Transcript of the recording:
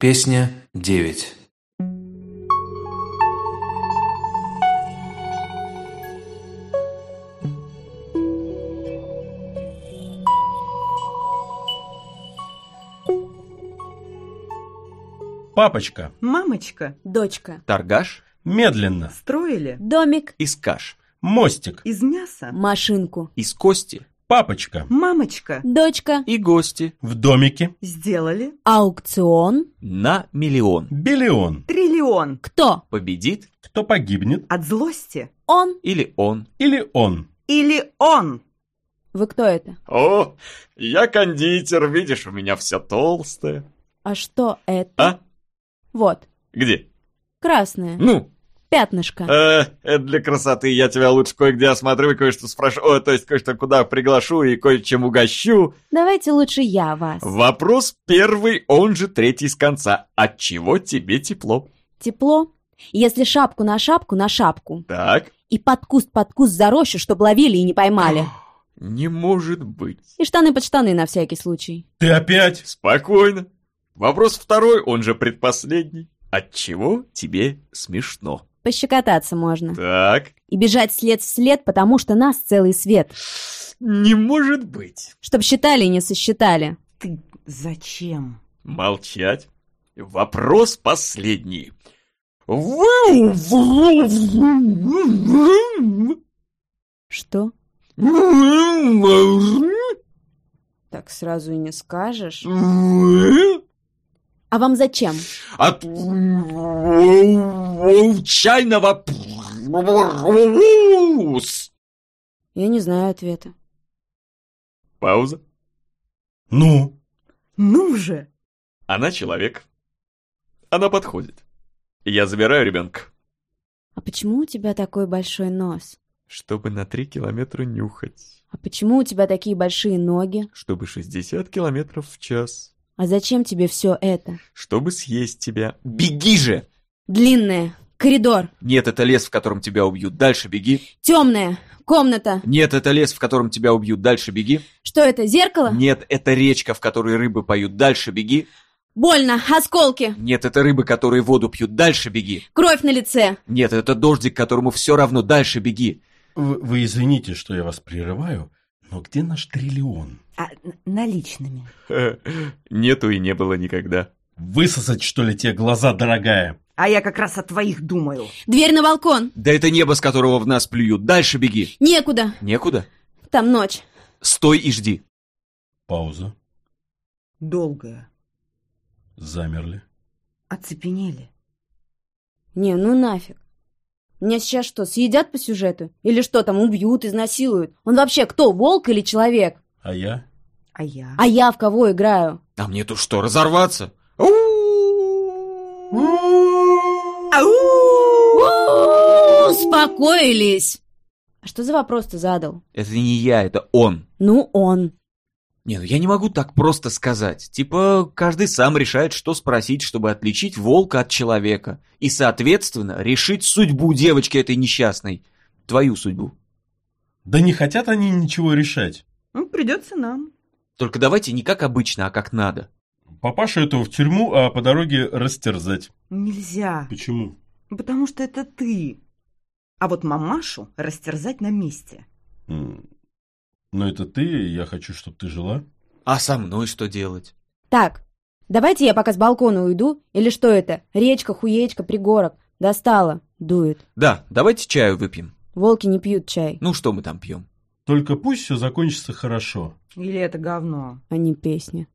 Песня 9 Папочка, Мамочка, Дочка. Торгаш медленно. строили Домик. из каш, Мостик. из мяса. Машинку. из кости Папочка, Мамочка, Дочка. и гости в домике. сделали Аукцион. на миллион. Биллион. триллион. Кто? Победит Кто погибнет? От злости. Он. или он? Или он? Или он. Вы кто это? О, я кондитер, видишь, у меня все толстое. А что это? А? Вот. Где? Красное. Ну, Пятнышко. э, это для красоты. Я тебя лучше кое-где осмотрю и кое-что спрошу. О, то есть кое-что куда приглашу и кое-чем угощу. Давайте лучше я вас. Вопрос первый, он же третий с конца. От чего тебе тепло? Тепло. Если шапку на шапку, на шапку. Так, И под куст под куст за рощу, чтоб ловили и не поймали. не может быть. И штаны под штаны на всякий случай. Ты опять? Спокойно. Вопрос второй, он же предпоследний. От чего тебе смешно? Пощекотаться можно. Так, И бежать след в след, потому что нас целый свет. не может быть. Чтоб считали и не сосчитали. Ты зачем? Молчать. Вопрос последний. Что? Так сразу и не скажешь. А вам зачем? От чайного Я не знаю ответа. Пауза. Ну? Ну же. Она человек. Она подходит. Я забираю ребенка, А почему у тебя такой большой нос? чтобы на три километра нюхать. А почему у тебя такие большие ноги? Чтобы 60 километров в час. А зачем тебе все это? Чтобы съесть тебя. Беги же! Длинное. Коридор. Нет, это лес, в котором тебя убьют. Дальше беги. Темная. Комната. Нет, это лес, в котором тебя убьют. Дальше беги. Что это, зеркало? Нет, это речка, в которой рыбы поют. Дальше беги. Больно. Осколки. Нет, это рыбы, которые воду пьют. Дальше беги. Кровь на лице. Нет, это дождик, которому все равно. Дальше беги. Вы, вы извините, что я вас прерываю, но где наш триллион? А наличными. Нету и не было никогда. Высосать, что ли, те глаза, дорогая? А я как раз о твоих думаю. Дверь на балкон. Да это небо, с которого в нас плюют. Дальше беги. Некуда. Некуда. Там ночь. Стой и жди. Пауза. Долгая. Замерли. Оцепенели. Не, ну нафиг. Меня сейчас что, съедят по сюжету? Или что там, убьют, изнасилуют? Он вообще кто, волк или человек? А я? А я? А я в кого играю? А мне тут что, разорваться? У, Успокоились. А что за вопрос ты задал? Это не я, это он. Ну, он. Не, ну я не могу так просто сказать. Типа, каждый сам решает, что спросить, чтобы отличить волка от человека. И, соответственно, решить судьбу девочки этой несчастной. Твою судьбу. Да не хотят они ничего решать. Ну, придется нам. Только давайте не как обычно, а как надо. Папашу этого в тюрьму, а по дороге растерзать. Нельзя. Почему? Потому что это ты. А вот мамашу растерзать на месте. Ну это ты, и я хочу, чтобы ты жила. А со мной что делать? Так, давайте я пока с балкона уйду. Или что это? Речка, хуечка, пригорок. Достала. Дует. Да, давайте чаю выпьем. Волки не пьют чай, Ну, что мы там пьем? Только пусть все закончится хорошо. Или это говно. а не песня.